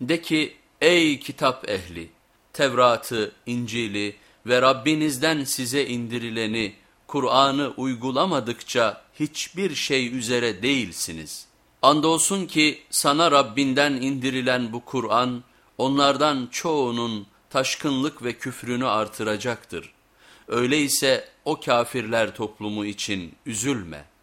De ki ey kitap ehli Tevrat'ı, İncil'i ve Rabbinizden size indirileni Kur'an'ı uygulamadıkça hiçbir şey üzere değilsiniz. Andolsun ki sana Rabbinden indirilen bu Kur'an onlardan çoğunun taşkınlık ve küfrünü artıracaktır. Öyleyse o kafirler toplumu için üzülme.''